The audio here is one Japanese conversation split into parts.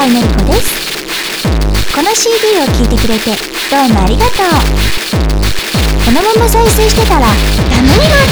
坂井のりこです。この CD を聴いてくれてどうもありがとう。このまま再生してたらダメになる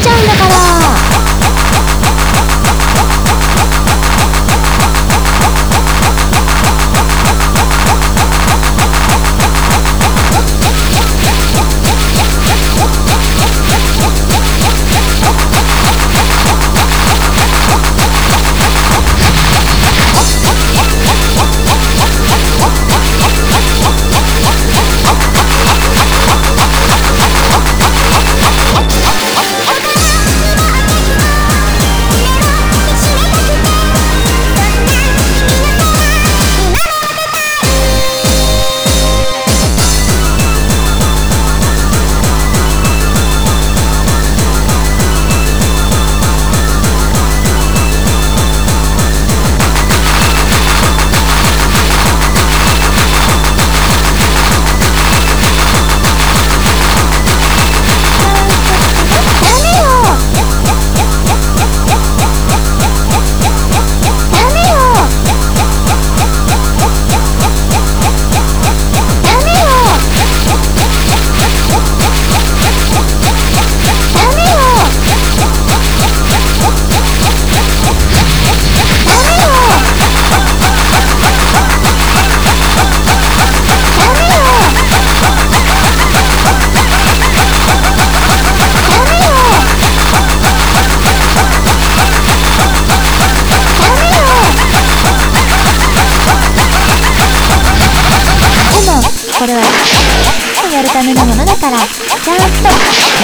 ためのものだからちゃんと気を使ってして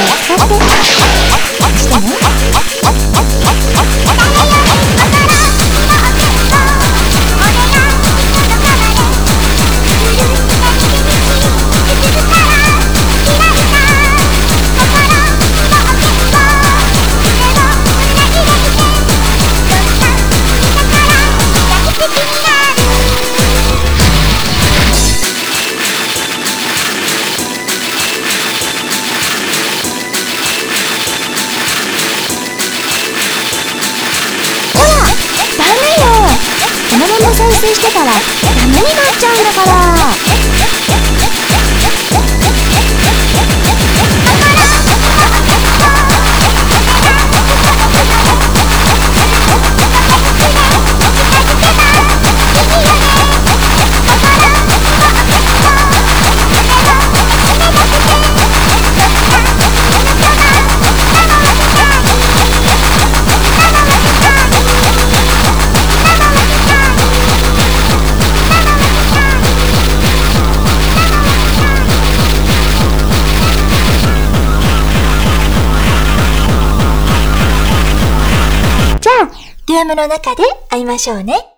ねこのまま再生してたらダメになっちゃうんだから。ルームの中で会いましょうね。